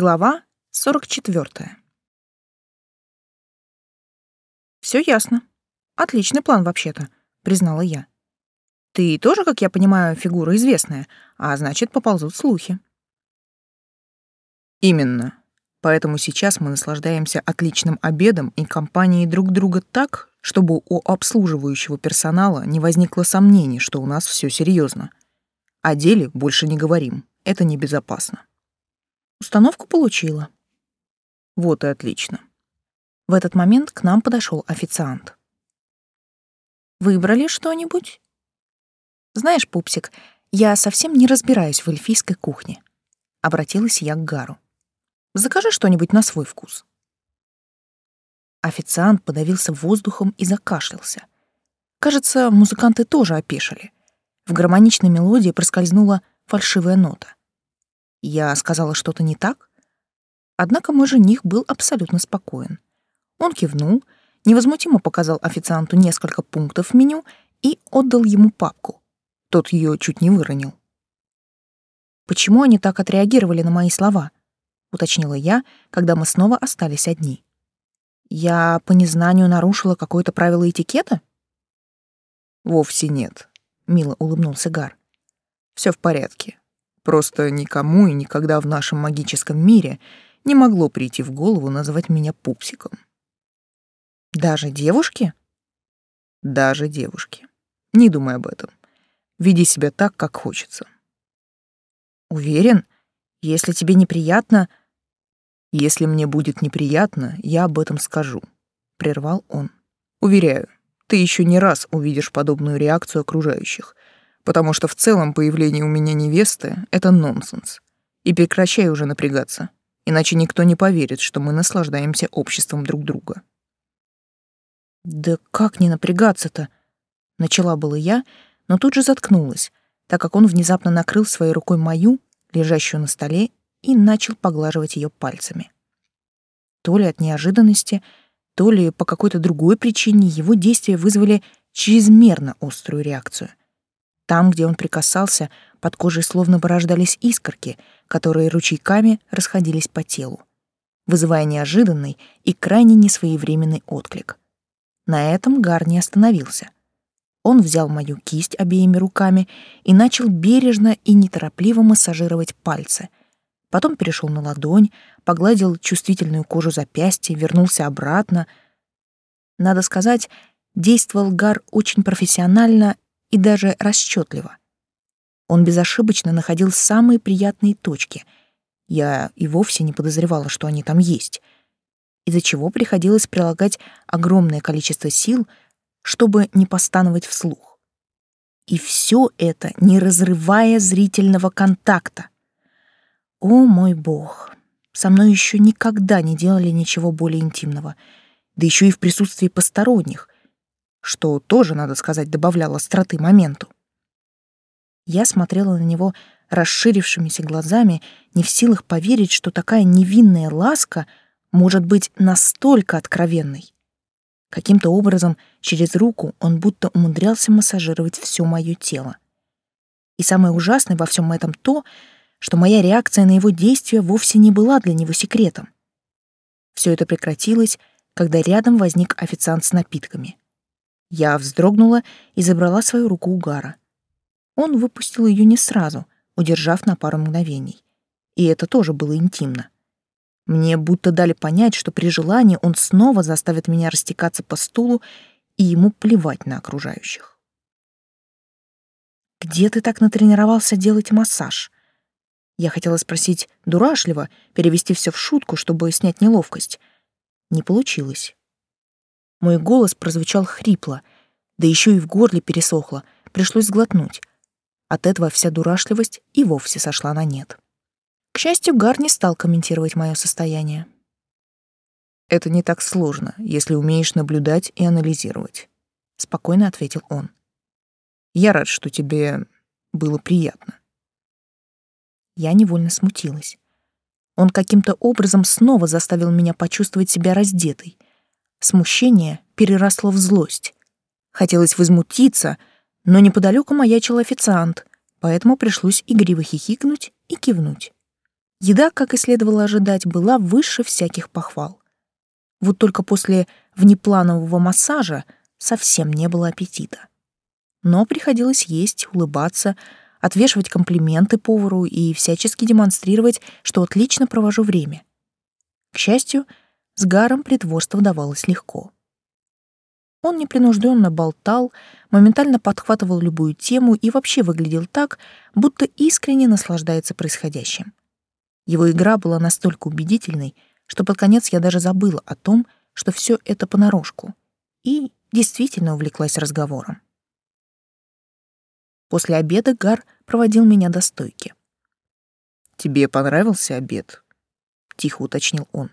Глава 44. Все ясно. Отличный план вообще-то, признала я. Ты тоже, как я понимаю, фигура известная, а значит, поползут слухи. Именно. Поэтому сейчас мы наслаждаемся отличным обедом и компанией друг друга так, чтобы у обслуживающего персонала не возникло сомнений, что у нас все серьезно. О деле больше не говорим. Это небезопасно. Установку получила. Вот и отлично. В этот момент к нам подошел официант. Выбрали что-нибудь? Знаешь, пупсик, я совсем не разбираюсь в эльфийской кухне. Обратилась я к Гару. Закажи что-нибудь на свой вкус. Официант подавился воздухом и закашлялся. Кажется, музыканты тоже опешили. В гармоничной мелодии проскользнула фальшивая нота. Я сказала что-то не так? Однако мой жених был абсолютно спокоен. Он кивнул, невозмутимо показал официанту несколько пунктов в меню и отдал ему папку. Тот ее чуть не выронил. Почему они так отреагировали на мои слова? уточнила я, когда мы снова остались одни. Я по незнанию нарушила какое-то правило этикета? Вовсе нет, мило улыбнулся Гар. Все в порядке. Просто никому и никогда в нашем магическом мире не могло прийти в голову назвать меня пупсиком. Даже девушки? Даже девушки. Не думай об этом. Веди себя так, как хочется. Уверен, если тебе неприятно... Если мне будет неприятно, я об этом скажу, прервал он. Уверяю, ты еще не раз увидишь подобную реакцию окружающих — потому что в целом появление у меня невесты — это нонсенс. И прекращай уже напрягаться, иначе никто не поверит, что мы наслаждаемся обществом друг друга. «Да как не напрягаться-то?» — начала было я, но тут же заткнулась, так как он внезапно накрыл своей рукой мою, лежащую на столе, и начал поглаживать ее пальцами. То ли от неожиданности, то ли по какой-то другой причине его действия вызвали чрезмерно острую реакцию. Там, где он прикасался, под кожей словно вырождались искорки, которые ручейками расходились по телу, вызывая неожиданный и крайне несвоевременный отклик. На этом Гар не остановился. Он взял мою кисть обеими руками и начал бережно и неторопливо массажировать пальцы. Потом перешел на ладонь, погладил чувствительную кожу запястья, вернулся обратно. Надо сказать, действовал Гар очень профессионально и даже расчетливо. Он безошибочно находил самые приятные точки. Я и вовсе не подозревала, что они там есть, из-за чего приходилось прилагать огромное количество сил, чтобы не постановать вслух. И все это, не разрывая зрительного контакта. О мой бог, со мной еще никогда не делали ничего более интимного, да еще и в присутствии посторонних, что тоже, надо сказать, добавляло остроты моменту. Я смотрела на него расширившимися глазами, не в силах поверить, что такая невинная ласка может быть настолько откровенной. Каким-то образом через руку он будто умудрялся массажировать все мое тело. И самое ужасное во всем этом то, что моя реакция на его действия вовсе не была для него секретом. Все это прекратилось, когда рядом возник официант с напитками. Я вздрогнула и забрала свою руку у Гара. Он выпустил ее не сразу, удержав на пару мгновений. И это тоже было интимно. Мне будто дали понять, что при желании он снова заставит меня растекаться по стулу, и ему плевать на окружающих. «Где ты так натренировался делать массаж?» Я хотела спросить дурашливо, перевести все в шутку, чтобы снять неловкость. Не получилось. Мой голос прозвучал хрипло, да еще и в горле пересохло, пришлось сглотнуть. От этого вся дурашливость и вовсе сошла на нет. К счастью, Гар не стал комментировать мое состояние. «Это не так сложно, если умеешь наблюдать и анализировать», — спокойно ответил он. «Я рад, что тебе было приятно». Я невольно смутилась. Он каким-то образом снова заставил меня почувствовать себя раздетой — Смущение переросло в злость. Хотелось возмутиться, но неподалеку маячил официант, поэтому пришлось игриво хихикнуть и кивнуть. Еда, как и следовало ожидать, была выше всяких похвал. Вот только после внепланового массажа совсем не было аппетита. Но приходилось есть, улыбаться, отвешивать комплименты повару и всячески демонстрировать, что отлично провожу время. К счастью, с Гаром притворство давалось легко. Он непринужденно болтал, моментально подхватывал любую тему и вообще выглядел так, будто искренне наслаждается происходящим. Его игра была настолько убедительной, что под конец я даже забыла о том, что все это понарошку, и действительно увлеклась разговором. После обеда Гар проводил меня до стойки. «Тебе понравился обед?» — тихо уточнил он.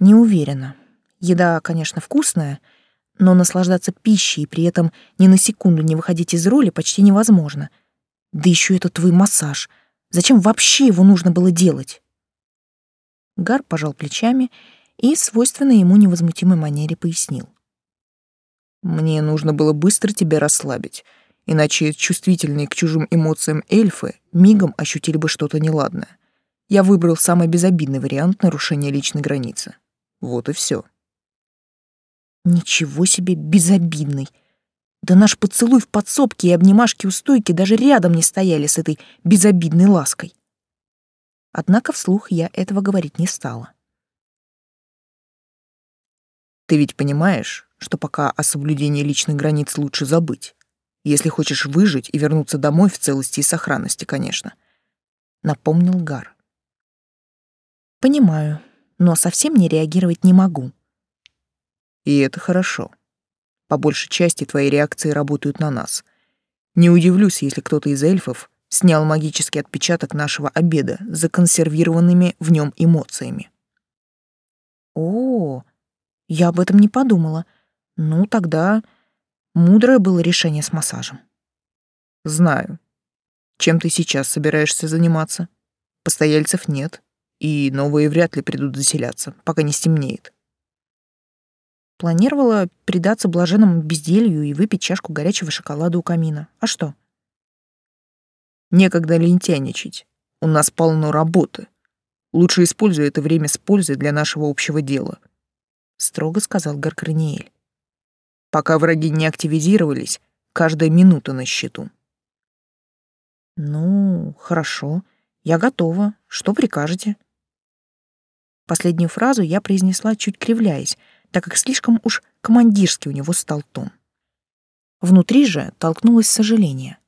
«Не уверена. Еда, конечно, вкусная, но наслаждаться пищей и при этом ни на секунду не выходить из роли почти невозможно. Да еще этот твой массаж. Зачем вообще его нужно было делать?» Гар пожал плечами и, свойственно ему невозмутимой манере, пояснил. «Мне нужно было быстро тебя расслабить иначе чувствительные к чужим эмоциям эльфы мигом ощутили бы что-то неладное. Я выбрал самый безобидный вариант нарушения личной границы. Вот и все. Ничего себе безобидный. Да наш поцелуй в подсобке и обнимашки у стойки даже рядом не стояли с этой безобидной лаской. Однако вслух я этого говорить не стала. Ты ведь понимаешь, что пока о соблюдении личных границ лучше забыть? Если хочешь выжить и вернуться домой в целости и сохранности, конечно. Напомнил Гар. Понимаю, но совсем не реагировать не могу. И это хорошо. По большей части твои реакции работают на нас. Не удивлюсь, если кто-то из эльфов снял магический отпечаток нашего обеда с законсервированными в нем эмоциями. О, я об этом не подумала. Ну, тогда Мудрое было решение с массажем. Знаю. Чем ты сейчас собираешься заниматься? Постояльцев нет, и новые вряд ли придут заселяться, пока не стемнеет. Планировала предаться блаженному безделью и выпить чашку горячего шоколада у камина. А что? Некогда лентяничать. У нас полно работы. Лучше используй это время с пользой для нашего общего дела, строго сказал Гаркраниэль. Пока враги не активизировались, каждая минута на счету. Ну, хорошо. Я готова. Что прикажете? Последнюю фразу я произнесла чуть кривляясь, так как слишком уж командирский у него стал тон. Внутри же толкнулось сожаление.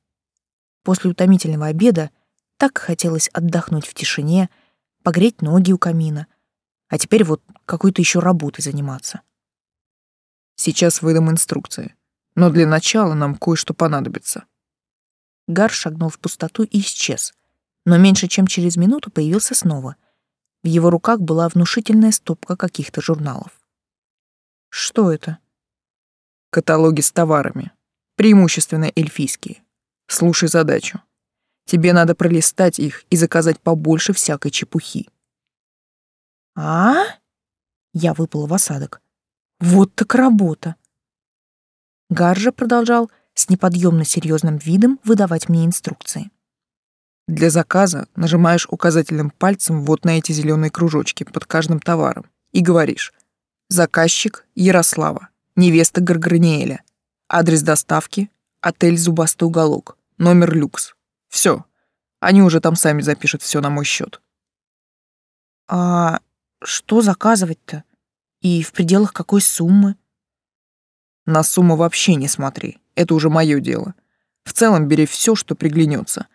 После утомительного обеда так хотелось отдохнуть в тишине, погреть ноги у камина, а теперь вот какой-то еще работой заниматься. Сейчас выдам инструкции. Но для начала нам кое-что понадобится. Гар шагнул в пустоту и исчез. Но меньше чем через минуту появился снова. В его руках была внушительная стопка каких-то журналов. Что это? Каталоги с товарами. Преимущественно эльфийские. Слушай задачу. Тебе надо пролистать их и заказать побольше всякой чепухи. А? Я выпала в осадок. Вот так работа. Гаржа продолжал с неподъемно серьезным видом выдавать мне инструкции. Для заказа нажимаешь указательным пальцем вот на эти зеленые кружочки под каждым товаром и говоришь «Заказчик Ярослава, невеста Гарграниэля, адрес доставки, отель «Зубастый уголок», номер люкс». Все, они уже там сами запишут все на мой счет. «А что заказывать-то?» И в пределах какой суммы? На сумму вообще не смотри. Это уже мое дело. В целом бери все, что приглянется.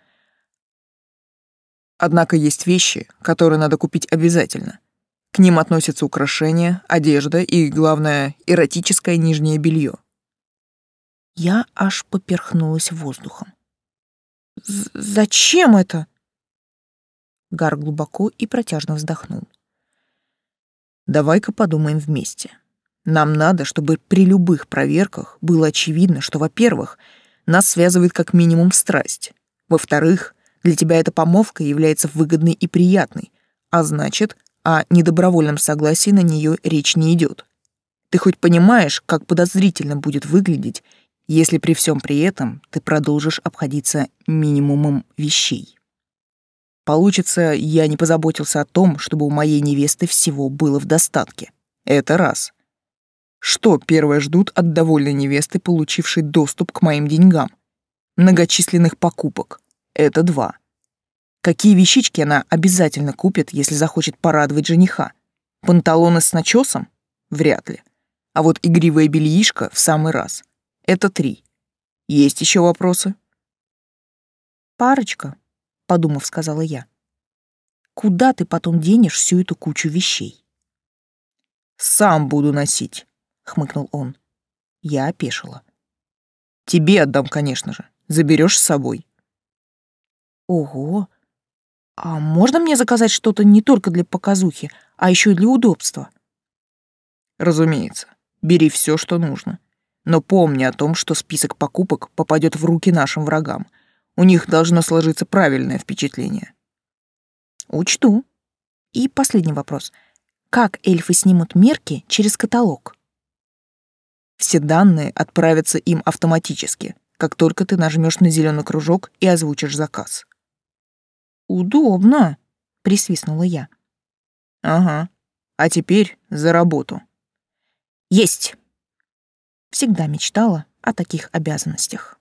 Однако есть вещи, которые надо купить обязательно. К ним относятся украшения, одежда и, главное, эротическое нижнее белье. Я аж поперхнулась воздухом. «Зачем это?» Гар глубоко и протяжно вздохнул. Давай-ка подумаем вместе. Нам надо, чтобы при любых проверках было очевидно, что, во-первых, нас связывает как минимум страсть. Во-вторых, для тебя эта помолвка является выгодной и приятной, а значит, о недобровольном согласии на нее речь не идет. Ты хоть понимаешь, как подозрительно будет выглядеть, если при всем при этом ты продолжишь обходиться минимумом вещей? Получится, я не позаботился о том, чтобы у моей невесты всего было в достатке. Это раз. Что первое ждут от довольной невесты, получившей доступ к моим деньгам? Многочисленных покупок. Это два. Какие вещички она обязательно купит, если захочет порадовать жениха? Панталоны с начесом? Вряд ли. А вот игривое бельишко в самый раз. Это три. Есть еще вопросы? Парочка, подумав, сказала я. Куда ты потом денешь всю эту кучу вещей? Сам буду носить, хмыкнул он. Я опешила. Тебе отдам, конечно же. Заберешь с собой. Ого. А можно мне заказать что-то не только для показухи, а еще и для удобства? Разумеется. Бери все, что нужно. Но помни о том, что список покупок попадет в руки нашим врагам. У них должно сложиться правильное впечатление. Учту. И последний вопрос. Как эльфы снимут мерки через каталог? Все данные отправятся им автоматически, как только ты нажмешь на зеленый кружок и озвучишь заказ. Удобно, присвистнула я. Ага. А теперь за работу. Есть. Всегда мечтала о таких обязанностях.